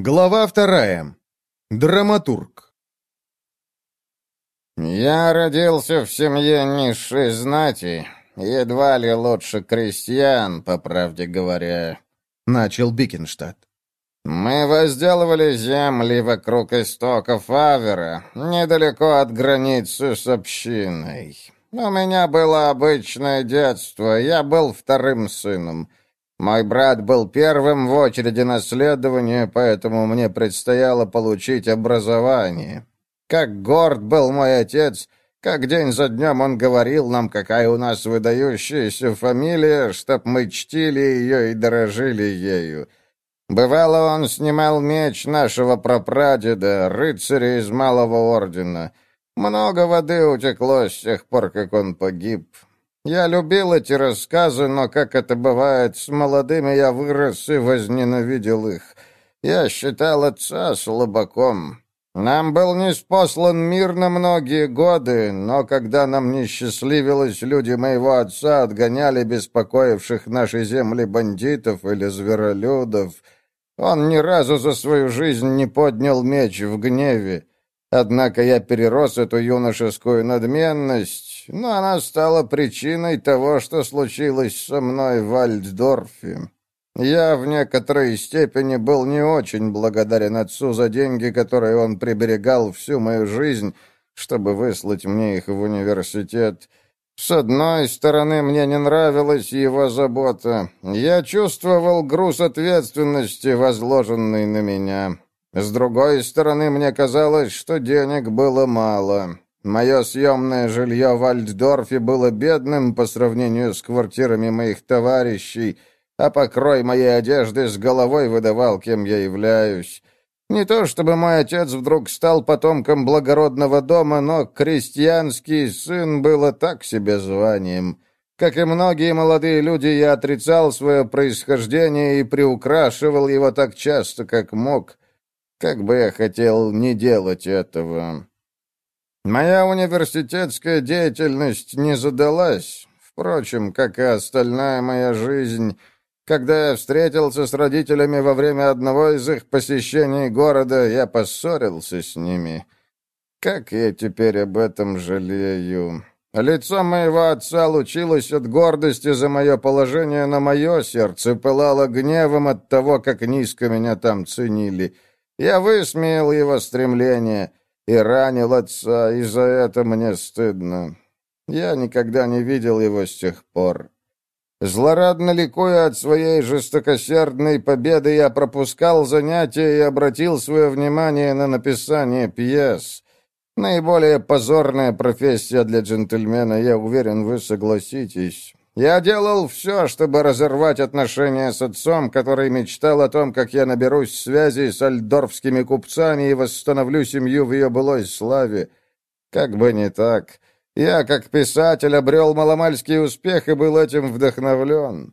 Глава вторая. Драматург. «Я родился в семье низшей знати, едва ли лучше крестьян, по правде говоря», — начал Бикенштадт. «Мы возделывали земли вокруг истоков Авера, недалеко от границы с общиной. У меня было обычное детство, я был вторым сыном». Мой брат был первым в очереди наследования, поэтому мне предстояло получить образование. Как горд был мой отец, как день за днем он говорил нам, какая у нас выдающаяся фамилия, чтоб мы чтили ее и дорожили ею. Бывало, он снимал меч нашего прапрадеда, рыцаря из Малого Ордена. Много воды утекло с тех пор, как он погиб. Я любил эти рассказы, но, как это бывает, с молодыми я вырос и возненавидел их. Я считал отца слабаком. Нам был неспослан мир на многие годы, но когда нам не счастливилось, люди моего отца отгоняли беспокоивших наши земли бандитов или зверолюдов. Он ни разу за свою жизнь не поднял меч в гневе. Однако я перерос эту юношескую надменность, но она стала причиной того, что случилось со мной в Альддорфе. Я в некоторой степени был не очень благодарен отцу за деньги, которые он приберегал всю мою жизнь, чтобы выслать мне их в университет. С одной стороны, мне не нравилась его забота. Я чувствовал груз ответственности, возложенный на меня. С другой стороны, мне казалось, что денег было мало. Мое съемное жилье в Альтдорфе было бедным по сравнению с квартирами моих товарищей, а покрой моей одежды с головой выдавал, кем я являюсь. Не то чтобы мой отец вдруг стал потомком благородного дома, но крестьянский сын было так себе званием. Как и многие молодые люди, я отрицал свое происхождение и приукрашивал его так часто, как мог. Как бы я хотел не делать этого. Моя университетская деятельность не задалась, впрочем, как и остальная моя жизнь. Когда я встретился с родителями во время одного из их посещений города, я поссорился с ними. Как я теперь об этом жалею. Лицо моего отца лучилось от гордости за мое положение, но мое сердце пылало гневом от того, как низко меня там ценили — я высмеял его стремление и ранил отца, и за это мне стыдно. Я никогда не видел его с тех пор. Злорадно ликуя от своей жестокосердной победы, я пропускал занятия и обратил свое внимание на написание пьес. Наиболее позорная профессия для джентльмена, я уверен, вы согласитесь. Я делал все, чтобы разорвать отношения с отцом, который мечтал о том, как я наберусь связи с альдорфскими купцами и восстановлю семью в ее былой славе. Как бы не так. Я, как писатель, обрел маломальский успех и был этим вдохновлен.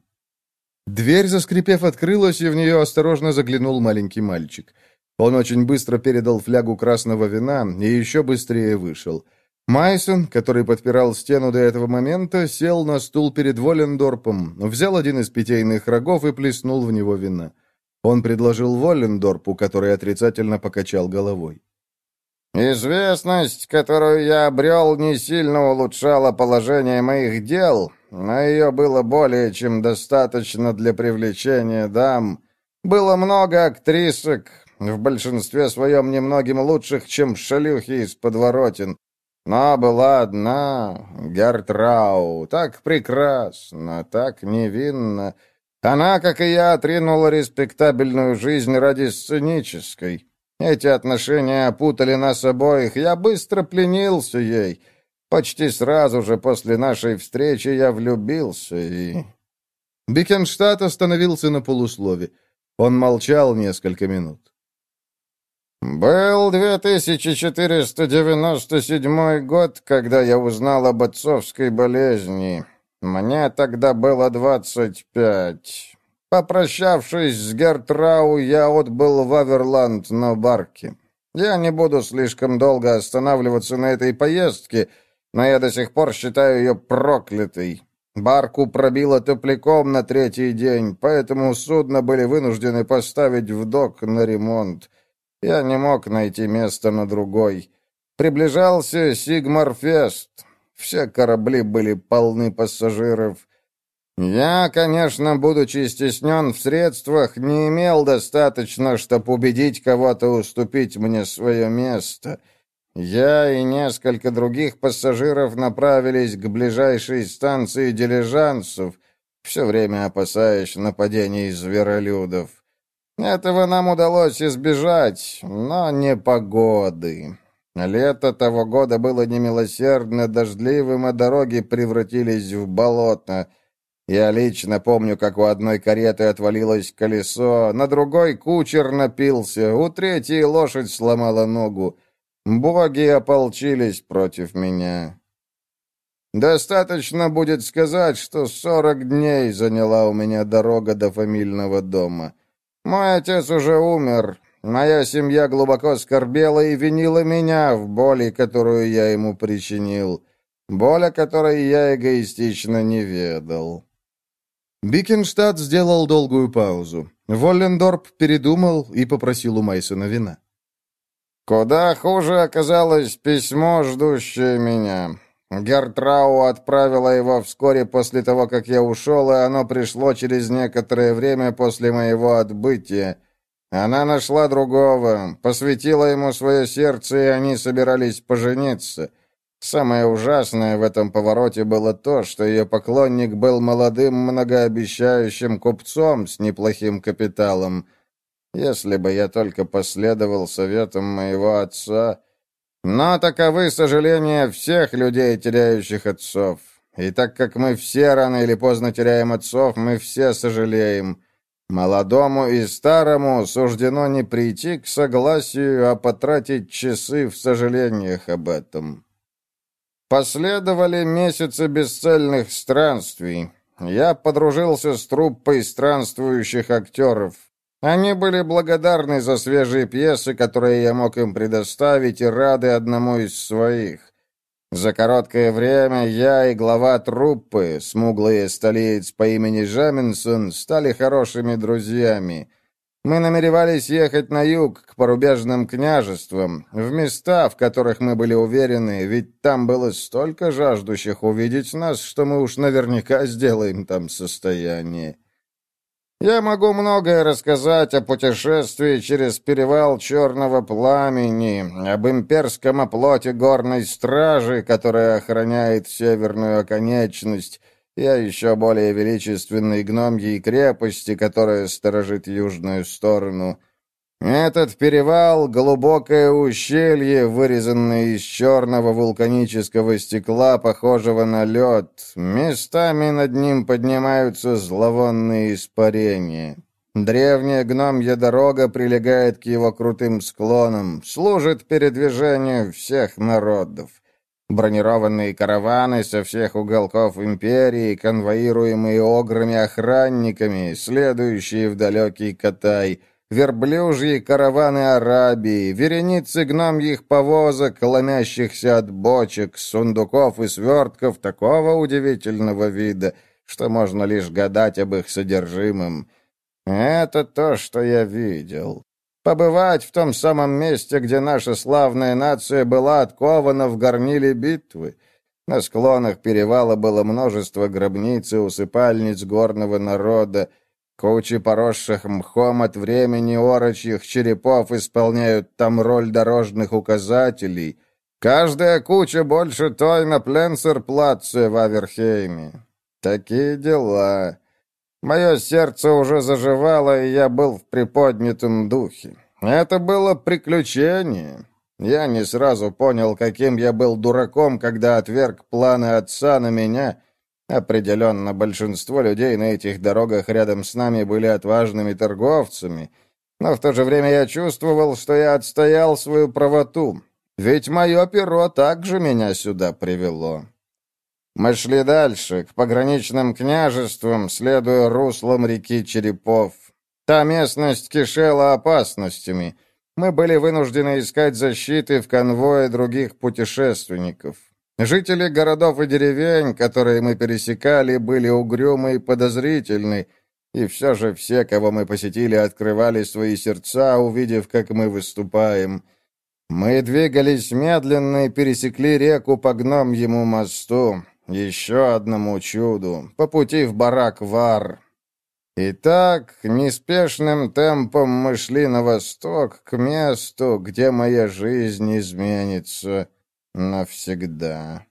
Дверь, заскрипев, открылась, и в нее осторожно заглянул маленький мальчик. Он очень быстро передал флягу красного вина и еще быстрее вышел. Майсон, который подпирал стену до этого момента, сел на стул перед Воллендорпом, взял один из питейных рогов и плеснул в него вина. Он предложил Воллендорпу, который отрицательно покачал головой. «Известность, которую я обрел, не сильно улучшала положение моих дел, но ее было более чем достаточно для привлечения дам. Было много актрисок, в большинстве своем немногим лучших, чем шалюхи из подворотен. Но была одна, Гертрау, так прекрасна, так невинна. Она, как и я, отринула респектабельную жизнь ради сценической. Эти отношения опутали нас обоих, я быстро пленился ей. Почти сразу же после нашей встречи я влюбился и... Бикенштадт остановился на полуслове. Он молчал несколько минут. «Был 2497 год, когда я узнал об отцовской болезни. Мне тогда было 25. Попрощавшись с Гертрау, я отбыл в Аверланд на барке. Я не буду слишком долго останавливаться на этой поездке, но я до сих пор считаю ее проклятой. Барку пробило топляком на третий день, поэтому судно были вынуждены поставить в док на ремонт. Я не мог найти место на другой. Приближался Сигмарфест. Все корабли были полны пассажиров. Я, конечно, будучи стеснен в средствах, не имел достаточно, чтобы убедить кого-то уступить мне свое место. Я и несколько других пассажиров направились к ближайшей станции дилижансов, все время опасаясь нападений зверолюдов. Этого нам удалось избежать, но не погоды. Лето того года было немилосердно дождливым, а дороги превратились в болото — я лично помню, как у одной кареты отвалилось колесо, на другой кучер напился, у третьей лошадь сломала ногу. Боги ополчились против меня. Достаточно будет сказать, что сорок дней заняла у меня дорога до фамильного дома. Мой отец уже умер, моя семья глубоко скорбела и винила меня в боли, которую я ему причинил, боль, о которой я эгоистично не ведал. Бикенштадт сделал долгую паузу. Воллендорп передумал и попросил у Майсона вина. «Куда хуже оказалось письмо, ждущее меня. Гертрау отправила его вскоре после того, как я ушел, и оно пришло через некоторое время после моего отбытия. Она нашла другого, посвятила ему свое сердце, и они собирались пожениться». Самое ужасное в этом повороте было то, что ее поклонник был молодым многообещающим купцом с неплохим капиталом. Если бы я только последовал советам моего отца... Но таковы сожаления всех людей, теряющих отцов. И так как мы все рано или поздно теряем отцов, мы все сожалеем. Молодому и старому суждено не прийти к согласию, а потратить часы в сожалениях об этом. Последовали месяцы бесцельных странствий. Я подружился с труппой странствующих актеров. Они были благодарны за свежие пьесы, которые я мог им предоставить, и рады одному из своих. За короткое время я и глава труппы, смуглый столиец по имени Жаминсон, стали хорошими друзьями. Мы намеревались ехать на юг, к порубежным княжествам, в места, в которых мы были уверены, ведь там было столько жаждущих увидеть нас, что мы уж наверняка сделаем там состояние. Я могу многое рассказать о путешествии через перевал Черного Пламени, об имперском оплоте горной стражи, которая охраняет северную оконечность, и о еще более величественной гномьей крепости, которая сторожит южную сторону. Этот перевал — глубокое ущелье, вырезанное из черного вулканического стекла, похожего на лед. Местами над ним поднимаются зловонные испарения. Древняя гномья дорога прилегает к его крутым склонам, служит передвижению всех народов. Бронированные караваны со всех уголков империи, конвоируемые ограми-охранниками, следующие в далекий Катай, верблюжьи караваны Арабии, вереницы гномьих повозок, ломящихся от бочек, сундуков и свертков такого удивительного вида, что можно лишь гадать об их содержимом. Это то, что я видел. Побывать в том самом месте, где наша славная нация была откована в горниле битвы. На склонах перевала было множество гробниц и усыпальниц горного народа. Кучи поросших мхом от времени орочьих черепов исполняют там роль дорожных указателей. Каждая куча больше той на Пленсерплаце в Аверхейме. Такие дела. Мое сердце уже заживало, и я был в приподнятом духе. Это было приключение. Я не сразу понял, каким я был дураком, когда отверг планы отца на меня. Определенно, большинство людей на этих дорогах рядом с нами были отважными торговцами. Но в то же время я чувствовал, что я отстоял свою правоту. Ведь мое перо также меня сюда привело. Мы шли дальше, к пограничным княжествам, следуя руслам реки Черепов. Та местность кишела опасностями. Мы были вынуждены искать защиты в конвое других путешественников. Жители городов и деревень, которые мы пересекали, были угрюмы и подозрительны, и все же все, кого мы посетили, открывали свои сердца, увидев, как мы выступаем. Мы двигались медленно и пересекли реку по гномьему мосту, еще одному чуду, по пути в барак Вар. Итак, неспешным темпом мы шли на восток, к месту, где моя жизнь изменится навсегда.